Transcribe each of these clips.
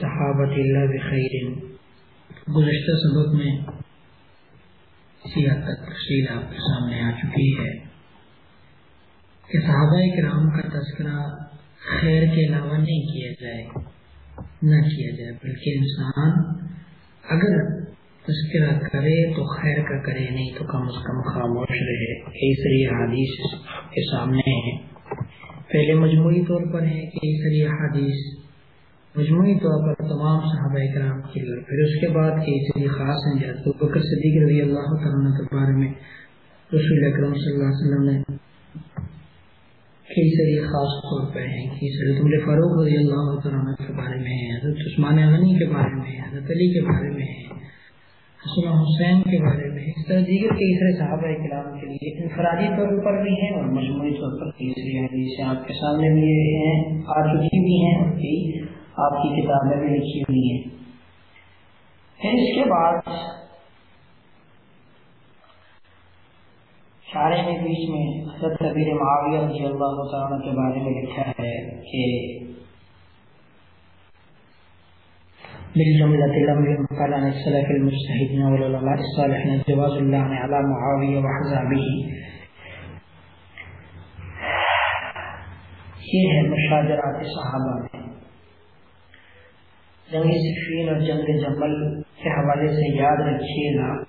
صحابت اللہ بخیر گزشتہ سبق میں اسی تفصیل آپ کے سامنے آ چکی ہے کہ صحابہ کرام کا تذکرہ خیر کے علاوہ نہیں کیا جائے، نہ کیا جائے، بلکہ انسان اگر تذکرہ کرے تو خیر کا کرے، نہیں تو کم از کم خاموش رہے۔ کئی حادیث کے سامنے ہیں۔ پہلے مجموعی طور پر ہے کئی حادیث مجموعی طور پر تمام صحابہ کرام کی۔ پھر اس کے بعد کئی سری خاص ہیں، جیسے بکر صدیق رضی اللہ تعالیٰ کے بارے میں رسول اکرم صلی اللہ علیہ وسلم نے کئی سری خاص طور پر ہیں۔ کئی سری تمل فاروق رضی اللہ تعالیٰ کے بارے میں ہیں، حضرت عثمان غنی کے بارے میں حضرت علی کے بارے میں ہیں۔ حسن حسین کے بارے میں اس طرح دیگر کئی سارے صحابہ کلام کے لیے انفرادی طور پر بھی ہیں اور مجموعی طور پر تیسری حدیثیں یعنی آپ کے سامنے بھی ہیں، آ چکی بھی ہیں اور کئی آپ کی کتابیں بھی لکھی ہوئی ہیں۔ پھر اس کے بعد سارے میں بیچ میں حضرت کبیر معاویہ رضی اللہ تعالیٰ کے بارے میں لکھا ہے کہ بالجملة لم ينقل عن السلف المجتهدين والعلماء الصالحين جواز الله على معاوية وحزابه. یہ ہے مشاجرات صحابہ میں۔ جنگ صفین اور جنگ جمل کے حوالے سے یاد رکھیے گا۔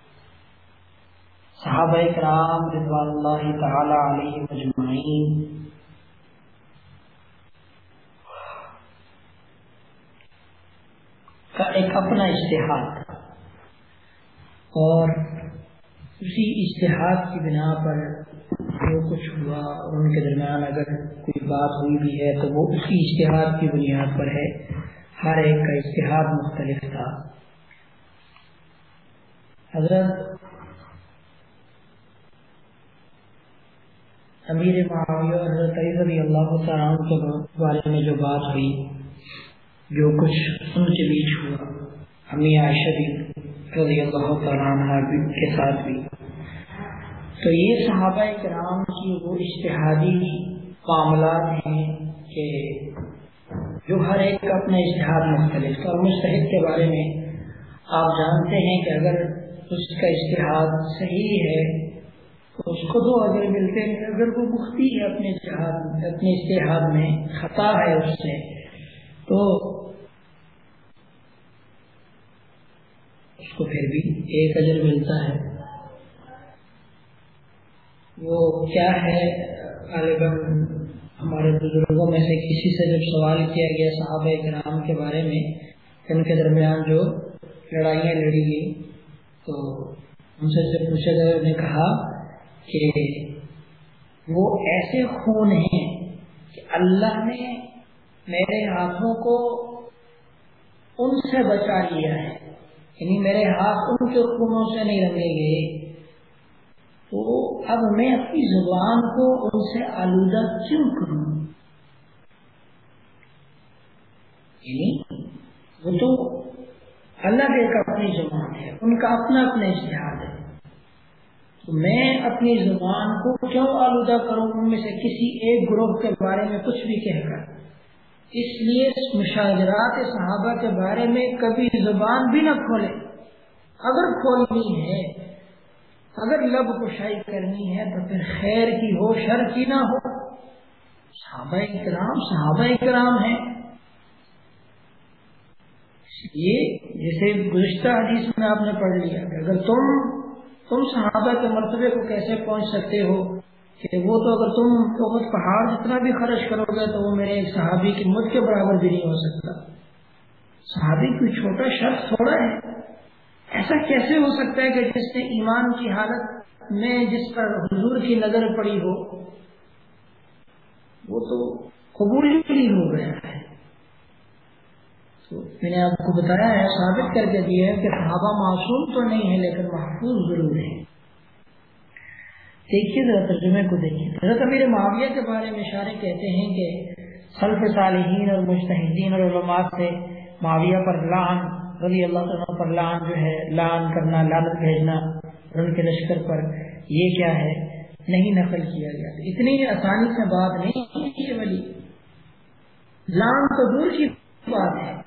صحابہ کرام رضوان اللہ تعالی علیہ مجمعین کا ایک اپنا اشتہار اور اسی اشتہار کی بنا پر جو کچھ ہوا اور ان کے درمیان اگر کوئی بات ہوئی بھی ہے، تو وہ اسی اشتہار کی بنیاد پر ہے۔ ہر ایک کا اشتہار مختلف تھا۔ حضرت امیر معاویہ حضرت رضی اللہ تعالیٰ کے بارے میں جو بات ہوئی جو کچھ ان کے بیچ ہوا، امی عائشہ بھی رضی اللہ تعالیٰ کے ساتھ بھی۔ تو یہ صحابہ کرام کی وہ اشتہادی معاملات ہیں کہ جو ہر ایک کا اپنا اشتہار مختلف اور مستحد کے بارے میں آپ جانتے ہیں کہ اگر اس کا اشتہار صحیح ہے، تو اس کو دو اگر ملتے ہیں۔ اگر وہ مختی ہے اپنے اشتہار اپنے اشتہار میں خطا ہے اس سے، تو اس کو پھر بھی ایک اجر ملتا ہے۔ وہ کیا ہے؟ غالباً ہمارے بزرگوں میں سے کسی سے جب سوال کیا گیا صحابہ کرام کے بارے میں، ان کے درمیان جو لڑائیاں لڑی گئی تو ان سے جب پوچھا گیا نے کہا کہ وہ ایسے خون ہیں کہ اللہ نے میرے ہاتھوں کو ان سے بچا لیا ہے۔ یعنی میرے ہاتھ ان کے خونوں سے نہیں رنگے گئے۔ تو اب میں اپنی زبان کو ان سے آلودہ کیوں کروں؟ یعنی وہ تو اللہ ایک اپنی زبان ہے، ان کا اپنا اپنا اشتہار ہے۔ تو میں اپنی زبان کو کیوں آلودہ کروں؟ ان میں سے کسی ایک گروہ کے بارے میں کچھ بھی کہہ کر۔ اس لیے مشاجرات صحابہ کے بارے میں کبھی زبان بھی نہ کھولے۔ اگر کھولنی ہے، اگر لب کشائی کرنی ہے تو پھر خیر کی ہو، شر کی نہ ہو۔ صحابہ کرام صحابہ کرام ہیں۔ یہ جیسے گزشتہ حدیث میں آپ نے پڑھ لیا کہ اگر تم تم صحابہ کے مرتبے کو کیسے پہنچ سکتے ہو؟ کہ وہ تو اگر تم تو پہاڑ جتنا بھی خرچ کرو گے تو وہ میرے ایک صحابی کی مجھ کے برابر بھی نہیں ہو سکتا۔ صحابی کوئی چھوٹا شخص تھوڑا ہے۔ ایسا کیسے ہو سکتا ہے کہ جس نے ایمان کی حالت میں جس پر حضور کی نظر پڑی ہو، وہ تو قبول ہی ہو گیا ہے۔ تو میں نے آپ کو بتایا ہے، ثابت کر کے دیا ہے کہ صحابہ معصوم تو نہیں ہے لیکن محفوظ ضرور ہے دیکھیے ذرا ترجمے کو دیکھیے۔ حضرت امیر معاویہ کے بارے میں اشارے کہتے ہیں کہ سلف صالحین اور مشتحدین اور علماء سے معاویہ پر لان رضی اللہ تعالیٰ پر لان جو ہے لان کرنا لانت بھیجنا ان کے لشکر پر یہ کیا ہے؟ نہیں نقل کیا گیا۔ اتنی آسانی سے بات نہیں ولی۔ لام تو دور کی بات ہے۔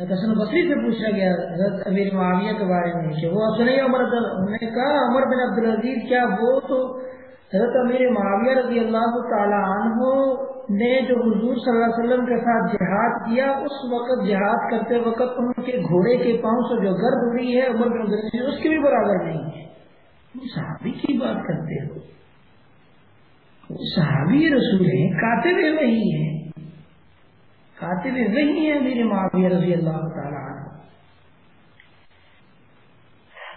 حسن بصری سے پوچھا گیا حضرت امیر معاویہ کے بارے میں کہ وہ سنے عمر نے کہا، عمر بن عبد العزیز کیا وہ تو حضرت امیر معاویہ رضی اللہ تعالی عنہ نے جو حضور صلی اللہ علیہ وسلم کے ساتھ جہاد کیا، اس وقت جہاد کرتے وقت ان کے گھوڑے کے پاؤں سے جو گرد ہوئی ہے، عمر بن عبد العزیز اس کے بھی برابر نہیں ہے۔ صحابی کی بات کرتے ہو۔ صحابی رسول ہیں کاتے وہی ہیں۔ کاتب وہی ہے میرے معاویہ رضی اللہ تعالیٰ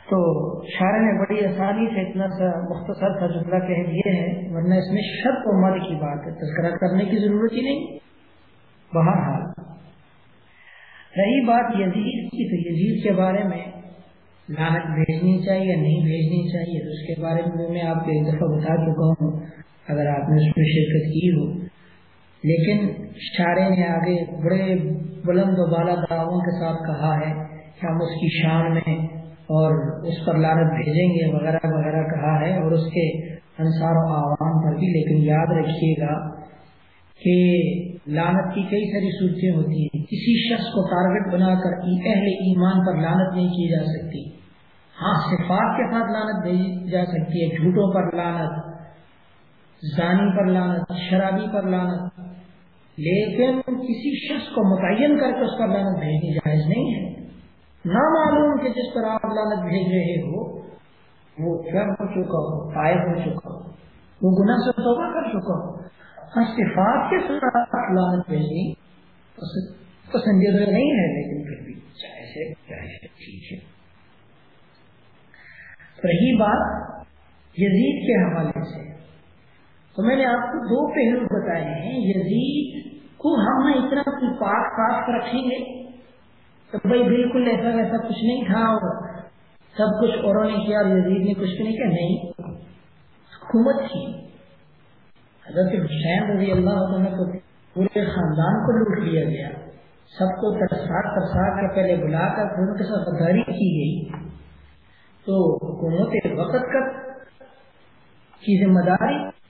تو شاعر نے بڑی آسانی سے اتنا سا مختصر تھا جملہ کہہ دیے ہیں ورنہ اس میں شرط و مد کی بات ہے، تذکرہ کرنے کی ضرورت ہی نہیں۔ بہرحال، رہی بات یزید کی، تو یزید کے بارے میں لانت بھیجنی چاہیے یا نہیں بھیجنی چاہیے تو اس کے بارے میں میں آپ کو ایک دفعہ بتا چکا ہوں۔ اگر آپ نے اس میں شرکت کی ہو لیکن شارے نے آگے بڑے بلند و بالا دعووں کے ساتھ کہا ہے کہ ہم اس کی شان میں اور اس پر لانت بھیجیں گے وغیرہ وغیرہ کہا ہے اور اس کے انصار و عوام پر بھی، لیکن یاد رکھیے گا کہ لانت کی کئی ساری صورتیں ہوتی ہیں۔ کسی شخص کو ٹارگٹ بنا کر اہل ایمان پر لانت نہیں کی جا سکتی۔ ہاں صفات کے ساتھ لانت بھیجی جا سکتی ہے، جھوٹوں پر لانت زانی پر لانت شرابی پر لانت لیکن کسی شخص کو متعین کر کے اس پر لانت بھیجنی جائز نہیں ہے۔ نہ معلوم کہ جس پر آپ لانت بھیج رہے ہو، وہ کیا ہو چکا ہو قائد ہو چکا ہو، وہ گناہ سے توبہ کر چکا ہو۔ صفات کے ساتھ لانت بھیجنی پسندیدہ نہیں ہے، لیکن پھر بھی جائز ہے جائز ہے، ٹھیک ہے۔ رہی بات یزید کے حوالے سے۔ تو میں نے آپ کو دو پہلو بتائے ہیں، یزید کو ہم اتنا پاک صاف رکھیں گے۔ تو بھائی بالکل ایسا ویسا کچھ نہیں تھا اور سب کچھ اوروں نے کیا اور یزید نے کچھ نہیں کیا، نہیں۔ حکومت تھی۔ حضرت حسین رضی اللہ عنہ کو پورے خاندان کو لوٹ لیا گیا۔ سب کو ترسا ترسا کر پہلے بلا کر پھر ان کے ساتھ غداری کی گئی۔ تو حکومت وقت کا کی ذمہ داری؟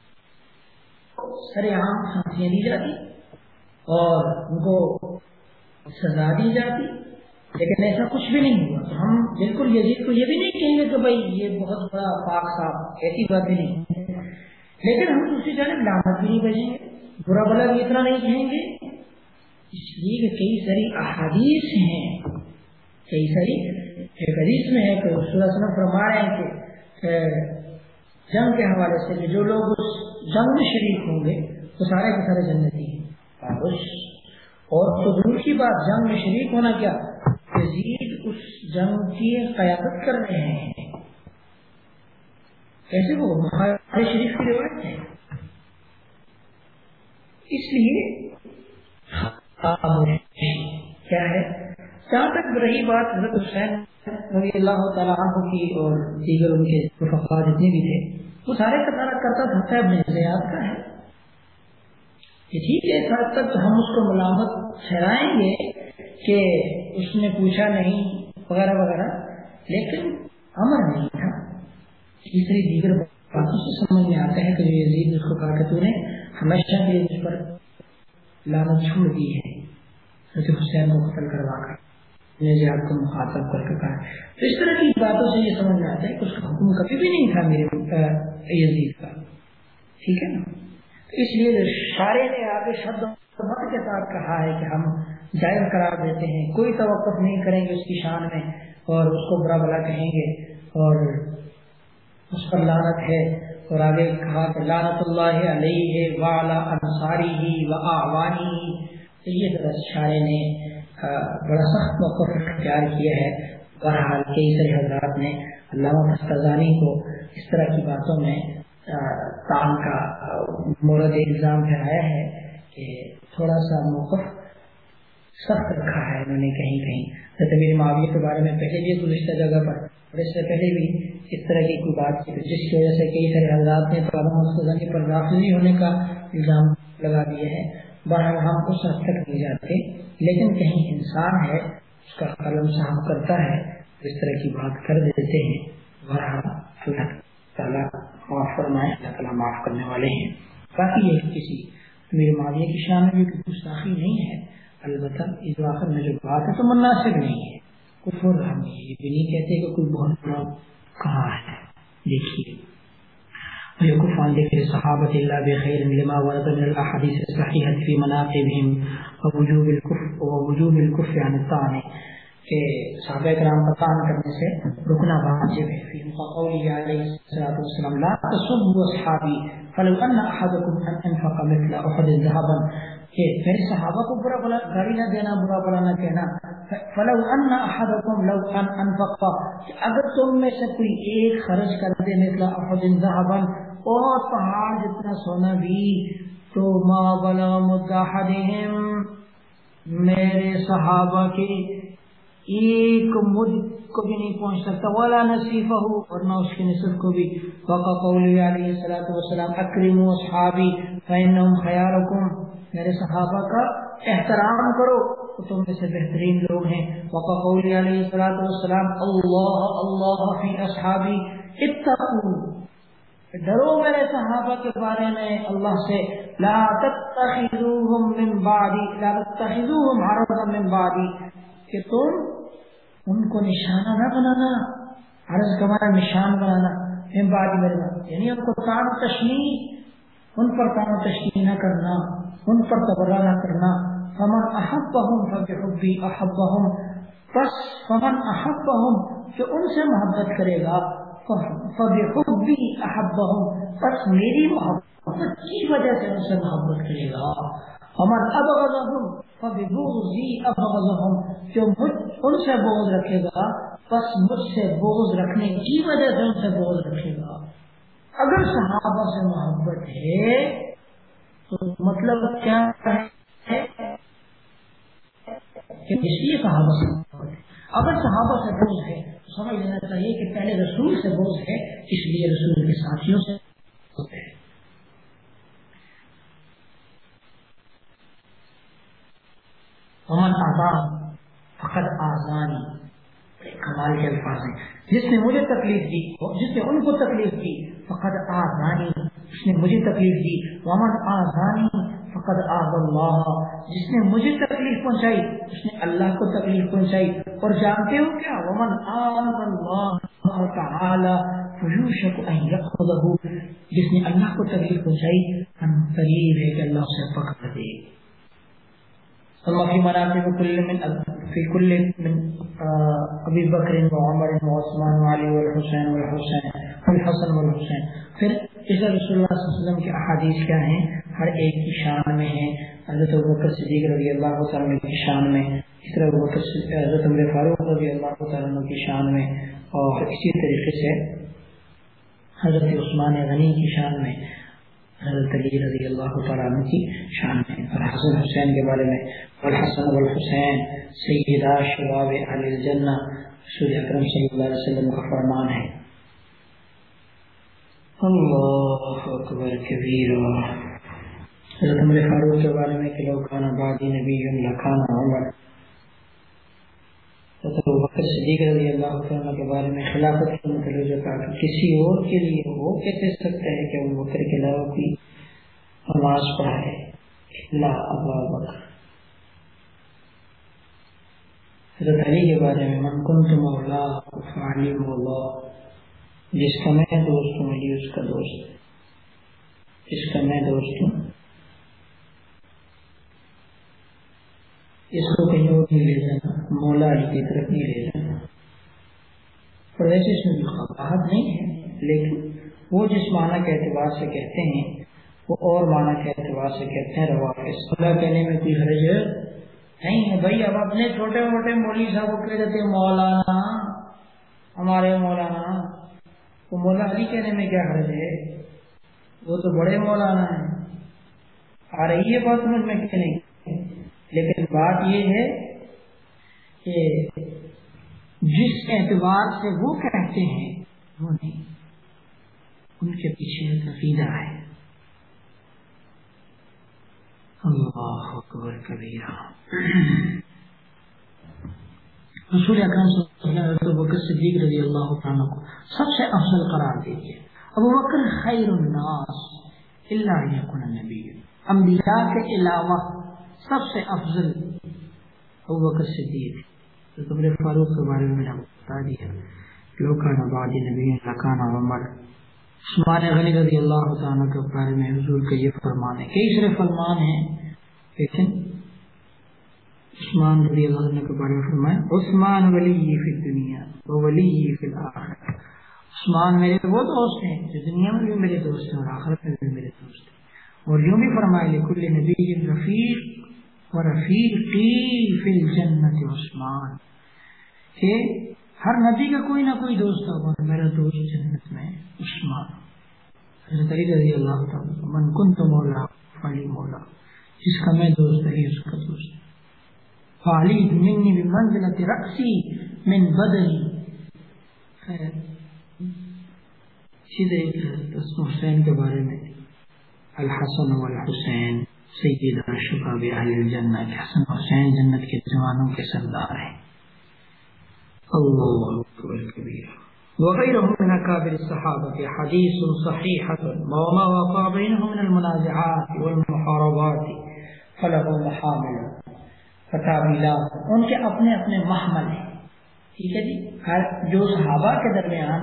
سر عام پھانسیاں دی جاتی اور ان کو سزا دی جاتی، لیکن ایسا کچھ بھی نہیں ہوا۔ تو ہم بالکل یزید کو یہ بھی نہیں کہیں گے کہ بھائی یہ بہت بڑا پاک صاحب، ایسی بات بھی نہیں لیکن ہم دوسری جانب لامت بھی نہیں بجیں گے، برا بلا بھی اتنا نہیں کہیں گے۔ اس لیے کہ کئی ساری احادیث ہیں، کئی ساری ایک حدیث میں ہے کہ رسول فرما رہے ہیں کہ جنگ کے حوالے سے جو لوگ اس جنگ میں شریک ہوں گے تو سارے کے سارے جنتی ہیں۔ اور تو دور کی بات جنگ میں شریک ہونا کیا؟ یزید اس جنگ کی قیادت کر رہے ہیں۔ کیسے وہ ہمارے شریف کی روایت ہے؟ اس لیے کیا ہے؟ جہاں تک رہی بات حضرت حسین رضی اللہ تعالیٰ عنہ کی اور دیگر ان کے جتنے بھی تھے وہ سارے کا سارا کرتا تھا اپنے زیاد کا ہے۔ ٹھیک ہے، اس حد تک تو ہم اس کو ملامت ٹھہرائیں گے کہ اس نے پوچھا نہیں، وغیرہ وغیرہ۔ لیکن امر نہیں تھا۔ تیسری دیگر باتوں سے سمجھ میں آتا ہے کہ جو یزید اس کو کہا کہ تو نے ہمیشہ کے اس پر لامت چھوڑ دی ہے۔ حسین کو قتل کروا کر۔ جہاد کو مخاطب کر کے کہا تو اس طرح کی باتوں سے یہ سمجھ میں آتا ہے کہ اس کا حکم کبھی بھی نہیں تھا میرے یزید کا۔ ٹھیک ہے نا؟ اس لیے سارے نے آگے شبد مت کے ساتھ کہا ہے کہ ہم جائز قرار دیتے ہیں، کوئی توقف نہیں کریں گے اس کی شان میں اور اس کو برا بلا کہیں گے۔ اور اس پر لانت ہے۔ اور آگے کہا کہ لانت اللہ علیہ والا انصاری ہی و آوانی تو یہ درست شارے نے بڑا سخت موقف اختیار کیا ہے۔ بہرحال کئی سارے حضرات نے علامہ فستانی کو اس طرح کی باتوں میں کام کا مورد الزام ٹھہرایا ہے کہ تھوڑا سا موقف سخت رکھا ہے۔ انہوں نے کہیں کہیں طبیر معاویہ کے بارے میں پہلے بھی گزشتہ جگہ پر، اور اس سے پہلے بھی اس طرح کی کوئی بات کی جس کی وجہ سے کئی سارے حضرات نے علامہ پر رافضی ہونے کا الزام لگا دیا ہے۔ بہرحال ہم اس حد تک نہیں جاتے، لیکن کہیں انسان ہے، اس کا قلم صاحب کرتا ہے، اس طرح کی بات کر دیتے ہیں۔ بہرحال اللہ تعالیٰ معاف فرمائے، اللہ تعالیٰ معاف کرنے والے ہیں۔ باقی یہ کسی میرے معاویہ کی شان میں بھی گستاخی نہیں ہے۔ البتہ اس آخر میں جو بات ہے تو مناسب نہیں ہے۔ کفر ہم یہ بھی نہیں کہتے کہ کوئی بہت بڑا کہاں ہے۔ دیکھیے۔ ويكف عن ذكر الصحابة إلا بخير لما ورد من الأحاديث الصحيحة في مناقبهم ووجوب الكفر ووجوب الكفر عن الطعن. کہ صحابہ کرام کا طعن کرنے سے رکنا واجب ہے۔ فی قولی علیہ الصلوۃ والسلام، لا تسبوا اصحابی، فلو ان احدكم انفق مثل احد ذهبا۔ کہ میرے صحابہ کو برا بلا گالی نہ دینا، برا بلا نہ کہنا۔ فلو ان احدكم لو ان انفق اگر تم میں سے کوئی ایک خرچ کر دے مثل احد ذهبا اور پہاڑ جتنا سونا بھی، تو ما بلا مداحدہم میرے صحابہ کے ایک مد کو بھی نہیں پہنچ سکتا والا نصیفہ ہو اور نہ اس کے نصف کو بھی۔ وقا قول علیہ الصلوۃ والسلام اکرم اصحابی فانهم خياركم۔ میرے صحابہ کا احترام کرو، تو تم میں سے بہترین لوگ ہیں۔ وقا قول علیہ الصلوۃ والسلام، اللہ اللہ فی اصحابی اتقوا ڈرو میرے صحابہ کے بارے میں اللہ سے، لا تتخذوهم من بعدی، لا تتخذوهم عرضا من بعدی، کہ تم ان کو نشانہ نہ بنانا، عرض کا معنی نشان بنانا، من بعدی میرے بات یعنی ان کو تان تشنی، ان پر تان تشنی نہ کرنا، ان پر تبرہ نہ کرنا، فمن احبهم فبحبی احبهم پس فمن احبهم جو ان سے محبت کرے گا فبحبی احبهم پس میری محبت کی وجہ سے ان سے محبت کرے گا؟ ہمار ابغضهم فببغضی ابغضهم جو ان سے بغض رکھے گا پس مجھ سے بغض رکھنے کی وجہ سے ان سے بغض رکھے گا۔ اگر صحابہ سے محبت ہے، تو مطلب کیا ہے؟ کہ اس لیے صحابہ سے محبت ہے۔ اگر صحابہ سے بوجھ ہے سمجھ لینا چاہیے کہ پہلے رسول سے بوجھ ہے، اس لیے رسول کے ساتھیوں سے ہوتے ہیں امن آزاد فقط آزانی کمال کے الفاظ ہیں۔ جس نے مجھے تکلیف دی، جس نے ان کو تکلیف دی، فقط آزانی اس نے مجھے تکلیف دی، ومن آزانی فقد آب اللہ جس نے مجھے تکلیف پہنچائی، اس نے اللہ کو تکلیف پہنچائی۔ اور جانتے ہو کیا؟ ومن آب اللہ تعالی فیوشک ان یخذہ جس نے اللہ کو تکلیف پہنچائی، ہم قریب ہے کہ اللہ اسے پکڑ دے۔ اللہ کی مناقب کل من فی کل من ابی بکر و عمر و عثمان و علی وعمر وعثمان وعلی والحسین والحسین والحسن والحسین۔ پھر اس رسول اللہ صلی اللہ علیہ وسلم کی احادیث کیا ہیں؟ ہر ایک کی شان میں ہے حضرت بکر صدیق رضی اللہ تعالیٰ کی شان میں، اس طرح حضرت عمر فاروق رضی اللہ تعالیٰ کی شان میں اور اسی طریقے سے حضرت عثمان غنی کی شان میں، حضرت علی رضی اللہ تعالیٰ کی شان میں اور حسن حسین کے بارے میں۔ والحسن والحسین سیدہ شباب اہل الجنہ، رسول اکرم صلی اللہ علیہ وسلم کا فرمان ہے۔ اللہ اکبر کبیر حضرت عمر فاروق کے بارے میں کہ لو کھانا بادی نبی لکھانا عمر. حضرت بکر صدیق رضی اللہ عنہ کے بارے میں خلافت کے متعلق جو کہا کہ کسی اور کے لیے وہ کیسے سکتا ہے کہ ابو بکر کے علاوہ کوئی نماز پڑھائے لا ابا بکر. حضرت علی کے بارے میں من کنت مولا فعلی مولا جس کا میں دوست ہوں علی اس کا دوست. جس کا میں دوست ہوں اس کو کہیں اور نہیں لے جانا مولا علی کی طرف نہیں لے جانا اور ویسے اس میں قباحت نہیں ہے، لیکن وہ جس معنی کے اعتبار سے کہتے ہیں، وہ اور معنی کے اعتبار سے کہتے ہیں روا اللہ کہنے میں کوئی حرج نہیں ہے۔ بھائی، اب اپنے چھوٹے موٹے مولوی صاحب کو کہہ دیتے مولانا، ہمارے مولانا وہ مولا علی کہنے میں کیا حرج ہے؟ وہ تو بڑے مولانا ہیں۔ آ رہی ہے بات سمجھ میں کہ نہیں؟ بات یہ ہے کہ جس اعتبار سے وہ کہتے ہیں، وہ نہیں۔ ان کے پیچھے نفیدہ ہے۔ اللہ اکبر کبیرہ۔ رسول اکرم صلی اللہ علیہ وسلم صدیق رضی اللہ عنہ کو سب سے افضل قرار دیجیے ابو بکر، خیر الناس اللہ یکن نبی انبیاء کے علاوہ سب سے افضل بکر صدیق، تو قبر فاروق کے بارے میں بتا دیا۔ لوکانا بعد نبی، لکانا، عمر۔ عثمان غنی رضی اللہ تعالیٰ کے بارے میں حضور کا یہ فرمان ہے کئی سارے فرمان ہیں، لیکن عثمان رضی اللہ عنہ کے بارے میں فرمائے عثمان ولی فی الدنیا ولی فی الاخرہ۔ عثمان میرے وہ دوست ہیں، جو دنیا میں بھی میرے دوست ہیں اور آخرت میں بھی میرے دوست ہیں۔ اور یوں بھی فرمائے لکل نبی رفیق فی الجنت عثمان۔ کہ ہر نبی کا کوئی نہ کوئی دوست ہوگا، میرا دوست جنت میں عثمان۔ حضرت علی رضی اللہ تعالیٰ من کن تو مولا فلی مولا۔ جس کا میں دوست ہے اس کا دوست۔ فعلی منی بمنزلت رأسی من بدنی خیر اسی حسین کے بارے میں۔ الحسن والحسین۔ سید شباب اہل الجنہ کے حسن حسین جنت کے جوانوں کے سردار ہیں۔ اللہ اکبر کبیر۔ وغيرهم من أكابر الصحابة حديث صحيحة وما وقع بينهم من المنازعات والمحاربات فله محامل۔ فتاويلات ان کے اپنے اپنے محمل ہیں۔ ٹھیک ہے جی؟ جو صحابہ کے درمیان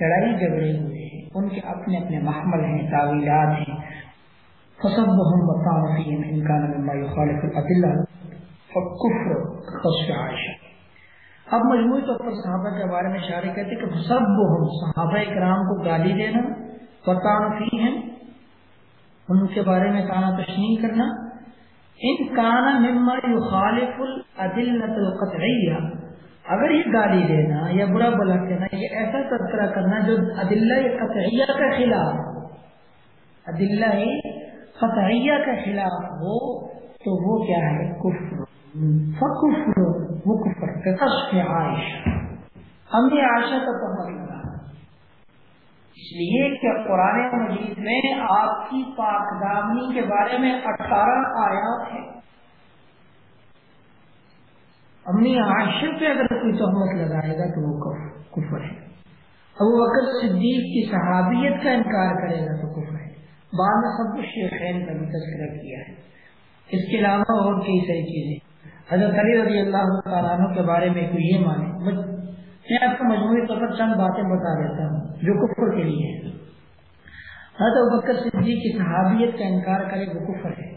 لڑائی جھگڑے ہوئے ہیں، ان کے اپنے اپنے محمل ہیں، تعویلات ہیں۔ فصبهم وطاعتهم ان كان مما يخالف الادله فكفر خصف عائشہ۔ اب مجموعی طور پر صحابہ کے بارے میں اشارے کہتے کہ سب فصبهم صحابہ کرام کو گالی دینا وطاعتهم ان کے بارے میں تانا تشنیع کرنا۔ ان کان مما يخالف الادله القطعيه اگر یہ گالی دینا، یا برا بلا کہنا، یہ ایسا تذکرہ کرنا جو عدلہ قطعیہ کا خلاف عدلہ قطعیہ کا خلاف ہو تو وہ کیا ہے؟ کفر۔ فکفر، وہ کفر کشف عائشہ۔ ہم نے عائشہ کا پتہ لگا اس لیے کہ قرآن مجید میں آپ کی پاک دامنی کے بارے میں اٹھارہ آیات ہیں۔ امی عائشہ پہ اگر کوئی تہمت لگائے گا تو وہ کفر ہے۔ ابو بکر صدیق کی صحابیت کا انکار کرے گا تو کفر بعد میں سب کچھ شیخین کا بھی تذکرہ کیا ہے۔ اس کے علاوہ اور کئی ساری چیزیں۔ حضرت علی رضی اللہ تعالیٰ کے بارے میں کوئی یہ مانے۔ میں آپ کو مجموعی طور پر چند باتیں بتا دیتا ہوں جو کفر کے لیے حضرت بکر صدیق کی صحابیت کا انکار کرے وہ کفر ہے۔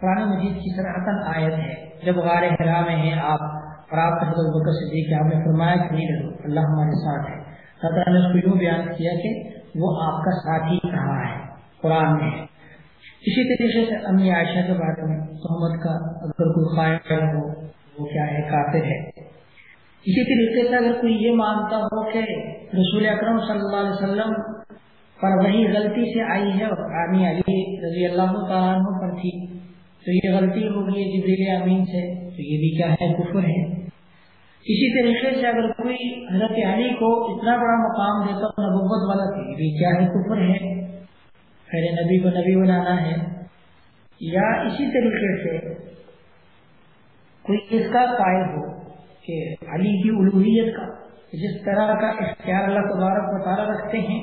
قرآن مجید کی سراہتن آیت ہے۔ جب غار حرا میں ہیں آپ، اور آپ حضرت بکر صدیق آپ نے فرمایا کہ نہیں ڈرو، اللہ ہمارے ساتھ ہے۔ اللہ نے اس کو یوں بیان کیا کہ وہ آپ کا ساتھی کہا ہے۔ قرآن میں ہے۔ اسی طریقے سے امی عائشہ کے بارے میں تحمد کا اگر کوئی خواہش ہو وہ کیا ہے؟ کافر ہے۔ اسی طریقے سے اگر کوئی یہ مانتا ہو کہ رسول اکرم صلی اللہ علیہ وسلم پر وہی غلطی سے آئی ہے اور آمی علی رضی اللہ تعالیٰ پر تھی، تو یہ غلطی ہوگی جبریل امین سے، تو یہ بھی کیا ہے؟ کفر ہے۔ اسی طریقے سے اگر کوئی حضرت علی کو اتنا بڑا مقام دیتا نبوت والا، تو یہ بھی کیا ہے؟ کفر ہے۔ خیر نبی کو نبی بنانا ہے، یا اسی طریقے سے کوئی اس کا قائل ہو کہ علی کی الوحیت کا، جس طرح کا اختیار اللہ تبارک وطالعہ رکھتے ہیں،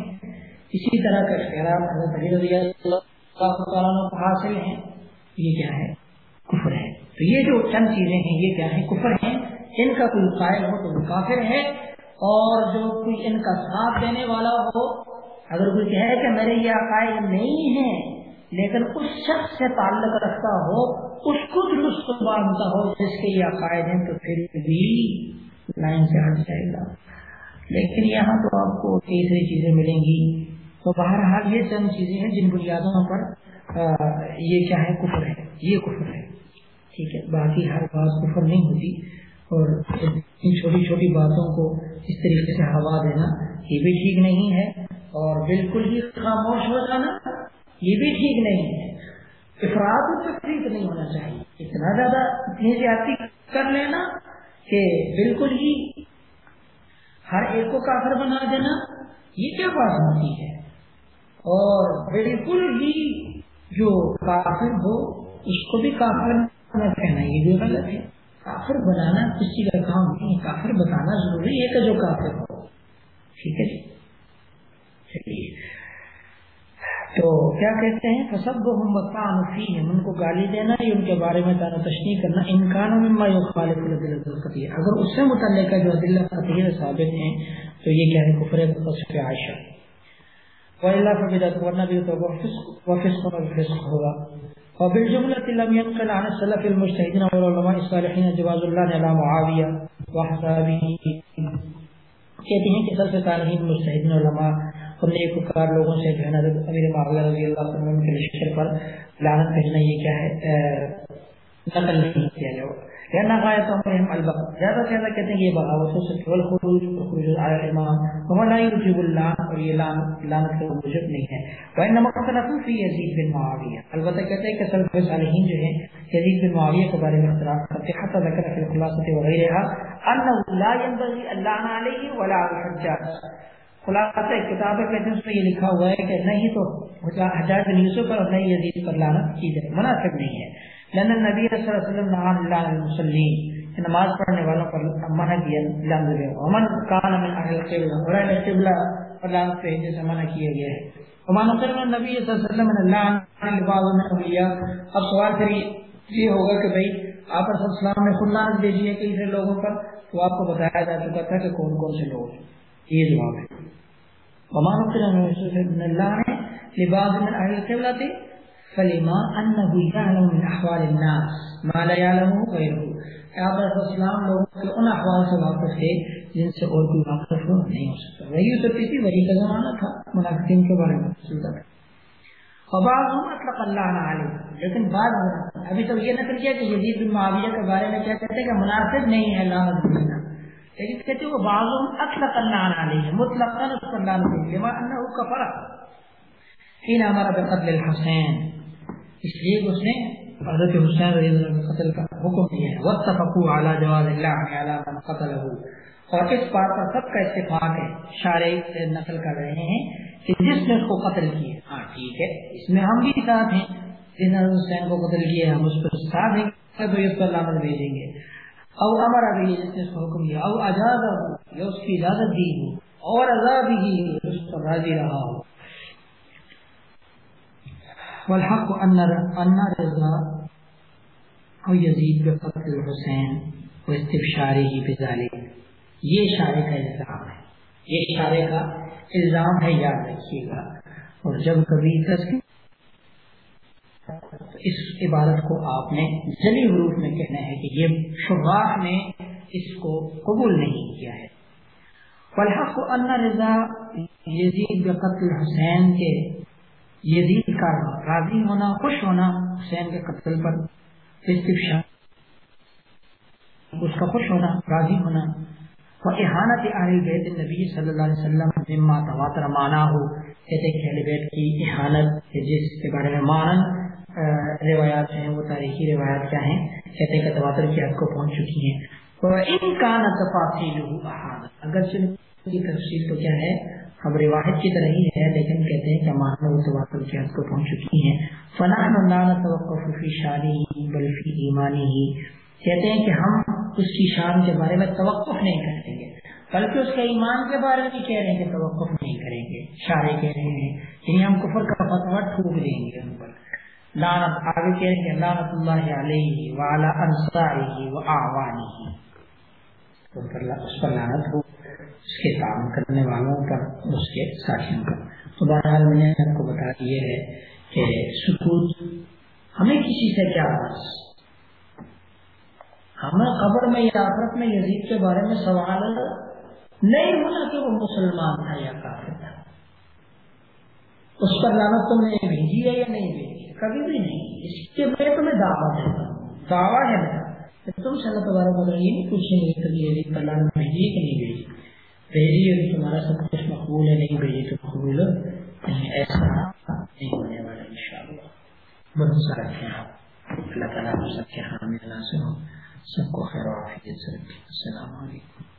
اسی طرح کا اختیار حضرت علی رضی اللہ تعالیٰ کو حاصل ہیں۔ یہ کیا ہے؟ کفر ہے۔ تو یہ جو چند چیزیں ہیں، یہ کیا ہے کفر ہیں۔ ان کا کوئی قائل ہو تو وہ کافر ہے، اور جو کوئی ان کا ساتھ دینے والا ہو اگر کوئی کہے کہ میرے یہ عقائد نہیں ہیں، لیکن اس شخص سے تعلق رکھتا ہو، اس کو درست مانتا ہو جس کے یہ عقائد ہیں، تو پھر بھی لائن سے ہٹ جائے گا۔ لیکن یہاں تو آپ کو تیسری چیزیں ملیں گی۔ تو بہرحال یہ چند چیزیں ہیں جن بنیادوں پر یہ کیا ہے؟ کفر ہے۔ یہ کفر ہے۔ ٹھیک ہے، باقی ہر بات کفر نہیں ہوتی۔ اور ان چھوٹی چھوٹی باتوں کو اس طریقے سے ہوا دینا یہ بھی ٹھیک نہیں ہے۔ اور بالکل ہی خاموش ہو جانا، یہ بھی ٹھیک نہیں ہے۔ افراد تفریح نہیں ہونا چاہیے۔ اتنا زیادہ اتنی زیادتی کر لینا کہ بالکل ہی ہر ایک کو کافر بنا دینا، یہ کیا بات ہوتی ہے؟ اور بالکل ہی جو کافر ہو، اس کو بھی کافر کہنا، یہ بھی غلط ہے۔ کافر بنانا کسی کا کام نہیں، کافر بتانا ضروری ہے کہ جو کافر ہو۔ ٹھیک ہے جی؟ تو کیا کہتے ہیں؟ فسب ان کو گالی دینا یا ان کے بارے میں تانا تشنی کرنا انکان اگر اس سے متعلق جو دل فتح ثابت ہیں، تو یہ کیا ہے؟ کفر عائشہ۔ وَإِلَّا فَبِدَتْ وَفِسْقُ ہوگا وبالجملة لم ينقل عن السلف المجتهدين والعلماء الصالحين جواز الله على معاوية وحسابه کہتے ہیں کہ سلف صالحین مجتہدین علماء اور نیک کار لوگوں سے جو ہے نا امیر معاویہ رضی اللہ عنہ کے شکر پر لعنت بھیجنا یہ کیا ہے نقل نہیں کیا گیا لأن غايتهم البغض۔ زیادہ سے زیادہ کہتے ہیں یہ بغاوت ہو سکتی والخروج خروج على الامام۔ وهو لا يوجب اللعن اور یہ لعنت کا موجب نہیں ہے۔ وانما اختلفوا في يزيد بن معاویہ البتہ کہتے ہیں کہ سلف صالحین جو ہیں، یزید بن معاویہ کے بارے میں اختلاف کرتے ہیں۔ حتى ذکر في الخلاصه وغيرها انه لا ينبغي اللعن عليه ولا الحجاج۔ خلاصہ کتاب کے جس میں یہ لکھا ہوا ہے کہ نہیں تو حجاج بن یوسف پر اور نہیں یزید پر لعنت کی جائے، مناسب نہیں ہے۔ لأن النبي صلى الله عليه وسلم نهى الله نماز پڑھنے والوں پر منع کیا لعنت دے ومن كان من اهل القبلة اور اهل القبلة پر لعنت بھیجنے سے منع کیا گیا ہے۔ ومن قال النبي صلى الله عليه وسلم من اللعن لبعض من اب سوال پھر یہ ہوگا کہ بھئی آپ صلی اللہ علیہ وسلم نے خود لعنت بھیجی ہے کئی سے لوگوں پر؟ تو آپ کو بتایا جا چکا تھا کہ کون کون سے لوگ ہیں۔ یہ جواب ہے ومن قال من اللعن لبعض من اهل القبلة فلما انه يعلم من احوال الناس ما لا يعلمه غيره آپ اسلام لوگوں کے ان احوال سے واقف تھے جن سے اور کوئی واقف نہیں ہو سکتا وہی ہوتی تھی وہی کا زمانہ تھا منافقین کے بارے میں سنتا تھا وبعض اطلق اللہ علیہ لیکن بعض ابھی تو یہ نقل کیا کہ یزید بن معاویہ کے بارے میں کیا کہتے ہیں کہ مناسب نہیں ہے لعنت دینا لیکن کہتے وہ بعض اطلق اللہ علیہ مطلقا اس پر لعنت دینا لما انه کفر حين امر بقتل الحسين اس لیے اس نے حضرت حسین رضی اللہ عنہ قتل کا حکم دیا ہے۔ واتفقوا علی جواز اللہ علی من قتله اور اس بات پر سب کا اتفاق ہے شارع سے نقل کر رہے ہیں کہ جس نے اس کو قتل کیا۔ ہاں ٹھیک ہے، اس میں ہم بھی ساتھ ہیں۔ جس نے حسین کو قتل کیا، ہم اس پر ساتھ ہیں۔ تو اس پر لعنت بھیجیں گے۔ او امر ابھی جس نے اس کو حکم دیا او اجازہ یا اس کی اجازت دی ہو اور عذاب ہی اس پر راضی رہا. ہو والحق ان ان رضا او یزید بقتل الحسین و استبشاره بذلك یہ اشارے کا الزام ہے. یہ اشارے کا الزام ہے، یاد رکھیے گا. اور جب کبھی اس عبارت کو آپ نے جلی حروف میں کہنا ہے کہ یہ شراح نے اس کو قبول نہیں کیا ہے۔ فالحق ان رضا یزید بقتل حسین کے یزید کا راضی ہونا، خوش ہونا حسین کے قتل پر اس کا خوش ہونا، راضی ہونا۔ احانت اہل بیت نبی صلی اللہ علیہ وسلم مما تواتر مانا ہو کہتے کہ اہل بیت کی احانت جس کے بارے میں مانن روایات ہیں، وہ تاریخی روایات کیا ہیں؟ کہتے کہ تواتر کی حد کو پہنچ چکی ہیں۔ ان کا نہ تفاصیل اگر کی تفصیل تو کیا ہے خبر واحد کی طرح ہی ہے، لیکن کہتے ہیں کہ مانا وہ تواتر کی حد کو پہنچ چکی ہیں۔ فلاح اللہ توقف فی شانی بلفی ایمانی ہی کہتے ہیں کہ ہم اس کی شان کے بارے میں توقف نہیں کریں گے، بلکہ اس کے ایمان کے بارے میں کہہ رہے ہیں کہ توقف نہیں کریں گے شارے کہہ رہے ہیں۔ یعنی ہم کفر کا فتوا ٹھوک دیں گے ان پر۔ لانت آگے کہہ رہے ہیں لانت اللہ علیہ وعلا انصاری و آوانی اس پر لانت ہو، اس کے کام کرنے والوں پر، اس کے ساتھیوں پر۔ تو بہرحال میں نے آپ کو بتا یہ ہے کہ سکوت، ہمیں کسی سے کیا بس ہمیں قبر میں یا آفرت میں یزید کے بارے میں سوال نہیں ہونا کہ وہ مسلمان تھا یا کافر تھا۔ اس پر لانت تم نے بھیجی ہے یا نہیں بھیجی؟ کبھی بھی نہیں. اس کے میں تمہیں دعویٰ دیتا ہوں. دعویٰ ہے میرا. تم سے اللہ تبارک یہ نہیں پوچھیں گے کہ یزید پر لانت بھیجی کہ نہیں بھیجی بھیجی اور تمہارا سب کچھ مقبول ہے نہیں بھیجی تو مقبول یعنی ایسا نہیں ہونے والا ان شاء اللہ بہت سارا اللہ تعالیٰ سب کے حامل سے ہو. سب کو خیر و حافظ السلام علیکم.